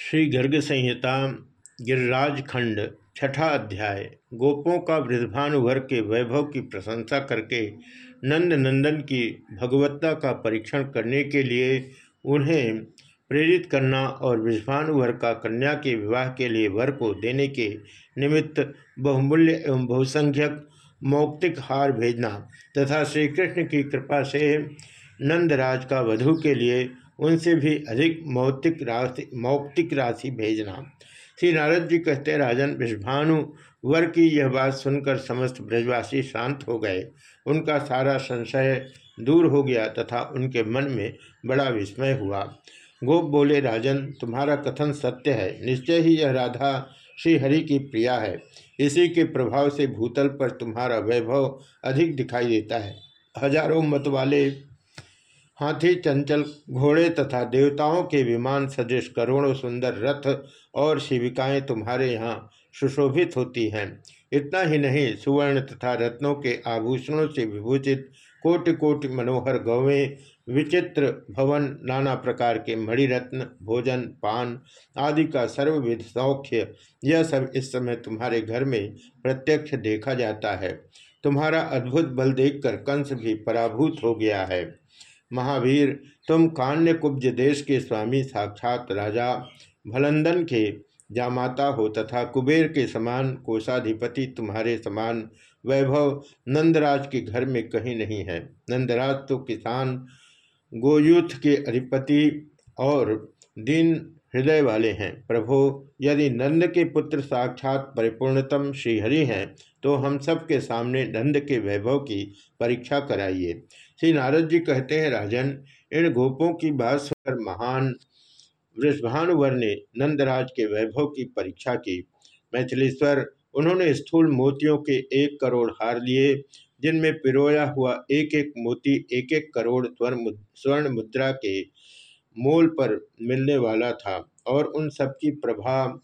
श्री गर्ग संहिता गिरिराज खंड छठा अध्याय, गोपों का वृद्धभानुवर के वैभव की प्रशंसा करके नंद नंदन की भगवत्ता का परीक्षण करने के लिए उन्हें प्रेरित करना और वृषभानुवर का कन्या के विवाह के लिए वर को देने के निमित्त बहुमूल्य एवं बहुसंख्यक मौक्तिक हार भेजना तथा श्री कृष्ण की कृपा से नंदराज का वधु के लिए उनसे भी अधिक मौतिक राशि, मौक्तिक राशि भेजना। श्री नारद जी कहते राजन विषभानु वर की यह बात सुनकर समस्त ब्रजवासी शांत हो गए। उनका सारा संशय दूर हो गया तथा उनके मन में बड़ा विस्मय हुआ। गोप बोले, राजन, तुम्हारा कथन सत्य है। निश्चय ही यह राधा श्री हरि की प्रिया है। इसी के प्रभाव से भूतल पर तुम्हारा वैभव अधिक दिखाई देता है। हज़ारों मत वाले हाथी, चंचल, घोड़े तथा देवताओं के विमान सदृश करोड़ों सुंदर रथ और शिविकाएँ तुम्हारे यहाँ सुशोभित होती हैं। इतना ही नहीं, सुवर्ण तथा रत्नों के आभूषणों से विभूषित कोटि कोटि मनोहर गौवें, विचित्र भवन, नाना प्रकार के मणिरत्न, भोजन, पान आदि का सर्वविध सौख्य, यह सब इस समय तुम्हारे घर में प्रत्यक्ष देखा जाता है। तुम्हारा अद्भुत बल देखकर कंस भी पराभूत हो गया है। महावीर, तुम कान्य कुब्ज देश के स्वामी साक्षात राजा भलंदन के जामाता हो तथा कुबेर के समान कोषाधिपति तुम्हारे समान वैभव नंदराज के घर में कहीं नहीं है। नंदराज तो किसान, गोयुथ के अधिपति और दीन हृदय वाले हैं। प्रभो, यदि नंद के पुत्र साक्षात परिपूर्णतम श्रीहरि हैं तो हम सबके सामने नंद के वैभव की परीक्षा कराइए। श्री नारद जी कहते हैं, राजन, इन गोपों की बात सुनकर महान वृषभानुवर ने नंदराज के वैभव की परीक्षा की। मैथिलेश्वर, उन्होंने स्थूल मोतियों के एक करोड़ हार लिए, जिनमें पिरोया हुआ एक एक मोती एक एक करोड़ स्वर्ण स्वर्ण मुद्रा के मोल पर मिलने वाला था और उन सब की प्रभा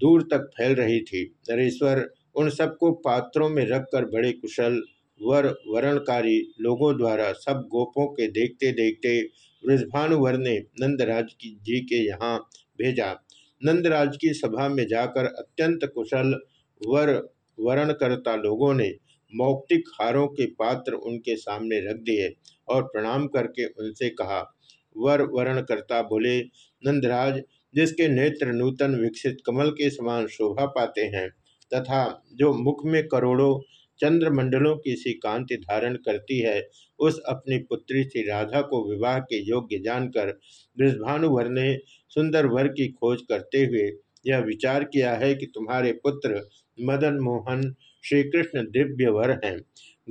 दूर तक फैल रही थी। नरेश्वर, उन सबको पात्रों में रखकर बड़े कुशल वर, वरणकारी लोगों द्वारा सब गोपों के देखते देखते वृषभानुवर ने नंदराज की जी के यहाँ भेजा। नंदराज की सभा में जाकर अत्यंत कुशल वर, वरणकर्ता लोगों ने मौक्तिक हारों के पात्र उनके सामने रख दिए और प्रणाम करके उनसे कहा, वर, वरणकर्ता बोले, नंदराज, जिसके नेत्र नूतन विकसित कमल के समान शोभा पाते हैं तथा जो मुख में करोड़ों चंद्रमंडलों की सी कांति धारण करती है। उस अपनी पुत्री श्री राधा को विवाह के योग्य जानकर वृषभानुवर ने सुंदर वर की खोज करते हुए यह विचार किया है कि तुम्हारे पुत्र मदन मोहन श्री कृष्ण दिव्य वर हैं।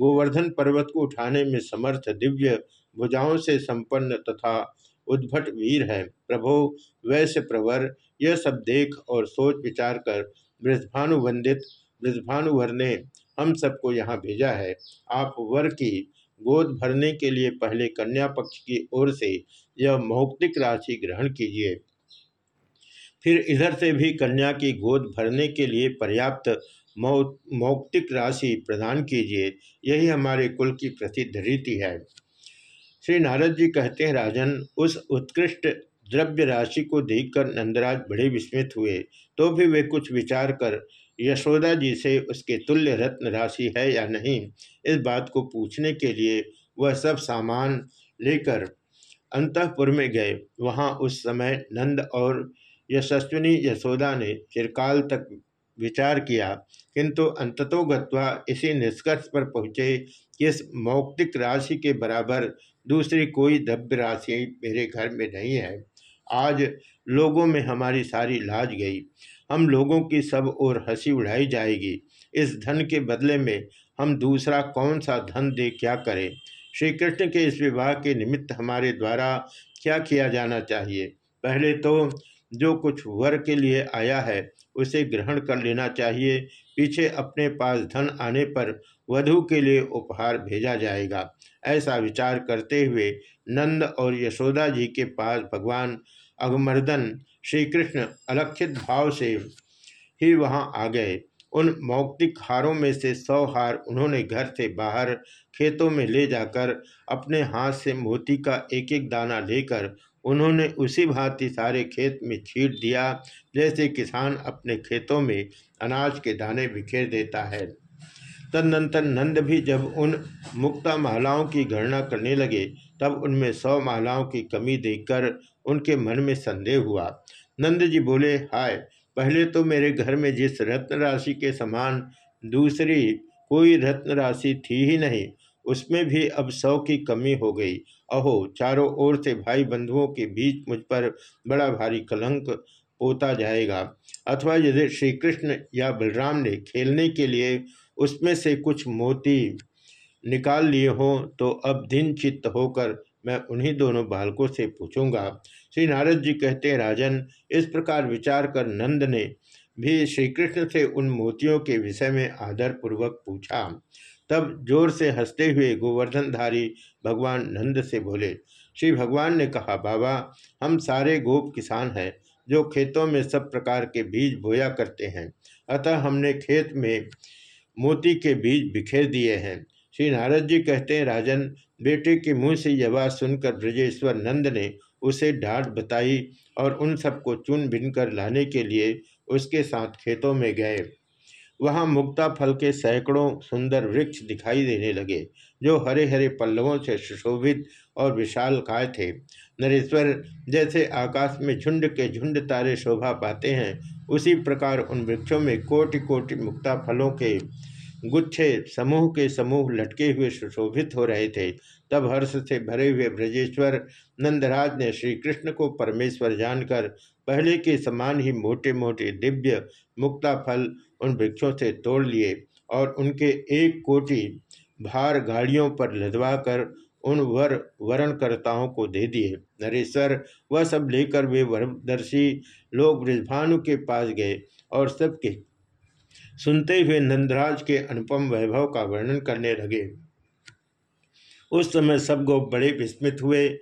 गोवर्धन पर्वत को उठाने में समर्थ दिव्य भुजाओं से संपन्न तथा उद्भट वीर है। प्रभो, वैश्य प्रवर, यह सब देख और सोच विचार कर वंदित वृषभानुवर ने हम सबको यहाँ भेजा है। आप वर की गोद भरने के लिए पहले कन्या पक्ष की ओर से यह मौक्तिक राशि ग्रहण कीजिए। फिर इधर से भी कन्या की गोद भरने के लिए पर्याप्त मौक्तिक राशि प्रदान कीजिए। यही हमारे कुल की प्रसिद्ध रीति है। श्री नारद जी कहते हैं, राजन, उस उत्कृष्ट द्रव्य राशि को देखकर नंदराज बड़े विस्मित हुए। तो भी वे कुछ विचार कर यशोदा जी से उसके तुल्य रत्न राशि है या नहीं? इस बात को पूछने के लिए वह सब सामान लेकर अंतपुर में गए। वहाँ उस समय नंद और यशस्विनी यशोदा ने चिरकाल तक विचार किया, किंतु अंततो गत्वा इसी निष्कर्ष पर पहुँचे कि इस मौक्तिक राशि के बराबर दूसरी कोई द्रव्य राशि मेरे घर में नहीं है। आज लोगों में हमारी सारी लाज गई। हम लोगों की सब ओर हँसी उड़ाई जाएगी। इस धन के बदले में हम दूसरा कौन सा धन दे क्या करें? श्री कृष्ण के इस विवाह के निमित्त हमारे द्वारा क्या किया जाना चाहिए? पहले तो जो कुछ वर के लिए आया है, उसे ग्रहण कर लेना चाहिए। पीछे अपने पास धन आने पर वधु के लिए उपहार भेजा जाएगा। ऐसा विचार करते हुए नंद और यशोदा जी के पास भगवान अगमर्दन श्री कृष्ण अलक्षित भाव से ही वहाँ आ गए। उन मौक्तिक हारों में से सौ हार उन्होंने घर से बाहर खेतों में ले जाकर अपने हाथ से मोती का एक एक दाना लेकर उन्होंने उसी भांति सारे खेत में छीट दिया, जैसे किसान अपने खेतों में अनाज के दाने बिखेर देता है। तदनंतर नंद भी जब उन मुक्ता मालाओं की गणना करने लगे, तब उनमें सौ मालाओं की कमी देखकर उनके मन में संदेह हुआ। नंद जी बोले, हाय, पहले तो मेरे घर में जिस रत्न राशि के समान दूसरी कोई रत्न राशि थी ही नहीं, उसमें भी अब सौ की कमी हो गई। अहो, चारों ओर से भाई बंधुओं के बीच मुझ पर बड़ा भारी कलंक पोता जाएगा। अथवा यदि श्री कृष्ण या बलराम ने खेलने के लिए उसमें से कुछ मोती निकाल लिए हों तो अब दिन चित्त होकर मैं उन्हीं दोनों बालकों से पूछूँगा। श्री नारद जी कहते हैं, राजन, इस प्रकार विचार कर नंद ने भी श्री कृष्ण से उन मोतियों के विषय में आदर पूर्वक पूछा। तब ज़ोर से हँसते हुए गोवर्धनधारी भगवान नंद से बोले, श्री भगवान ने कहा, बाबा, हम सारे गोप किसान हैं, जो खेतों में सब प्रकार के बीज बोया करते हैं। अतः हमने खेत में मोती के बीज बिखेर दिए हैं। श्री नारद जी कहते हैं, राजन, बेटे के मुँह से यह बात सुनकर ब्रजेश्वर नंद ने उसे डांट बताई और उन सबको चुन भिन कर लाने के लिए उसके साथ खेतों में गए। वहाँ मुक्ता फल के सैकड़ों सुंदर वृक्ष दिखाई देने लगे, जो हरे हरे पल्लवों से सुशोभित और विशाल काय थे। नरेश्वर जैसे आकाश में झुंड के झुंड तारे शोभा पाते हैं, उसी प्रकार उन वृक्षों में कोटि कोटि मुक्ता फलों के गुच्छे समूह के समूह लटके हुए सुशोभित हो रहे थे। तब हर्ष से भरे हुए ब्रजेश्वर नंदराज ने श्री कृष्ण को परमेश्वर जानकर पहले के समान ही मोटे मोटे दिव्य मुक्ता फल उन वृक्षों से तोड़ लिए और उनके एक कोटि भार गाड़ियों पर लदवा कर उन वर वरणकर्ताओं को दे दिए। नरेश्वर वह सब लेकर वे वरदर्शी लोग ब्रजभानु के पास गए और सबके सुनते हुए नंदराज के अनुपम वैभव का वर्णन करने लगे। उस समय सब गोप बड़े विस्मित हुए।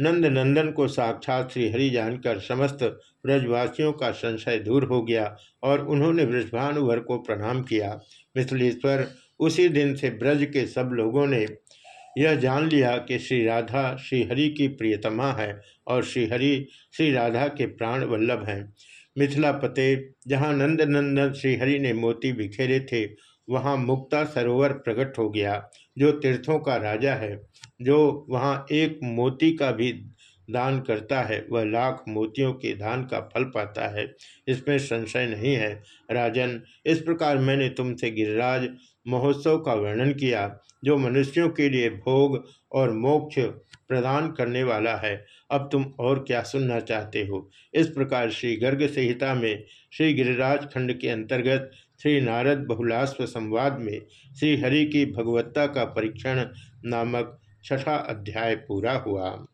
नंद नंदन को साक्षात श्री हरि जानकर समस्त ब्रजवासियों का संशय दूर हो गया और उन्होंने ब्रजभानुवर को प्रणाम किया। मिथिलेश्वर, उसी दिन से ब्रज के सब लोगों ने यह जान लिया कि श्री राधा श्रीहरि की प्रियतमा है और श्रीहरि श्री राधा के प्राण वल्लभ हैं। मिथिला पते, जहाँ नंद नंदन श्रीहरि ने मोती बिखेरे थे, वहाँ मुक्ता सरोवर प्रकट हो गया। जो तीर्थों का राजा है, जो वहाँ एक मोती का भी दान करता है, वह लाख मोतियों के दान का फल पाता है। इसमें संशय नहीं है, राजन, इस प्रकार मैंने तुमसे गिरिराज महोत्सव का वर्णन किया, जो मनुष्यों के लिए भोग और मोक्ष प्रदान करने वाला है। अब तुम और क्या सुनना चाहते हो? इस प्रकार श्री गर्ग संहिता में श्री गिरिराज खंड के अंतर्गत श्री नारद बहुलाश्व संवाद में श्री हरि की भगवत्ता का परीक्षण नामक छठा अध्याय पूरा हुआ।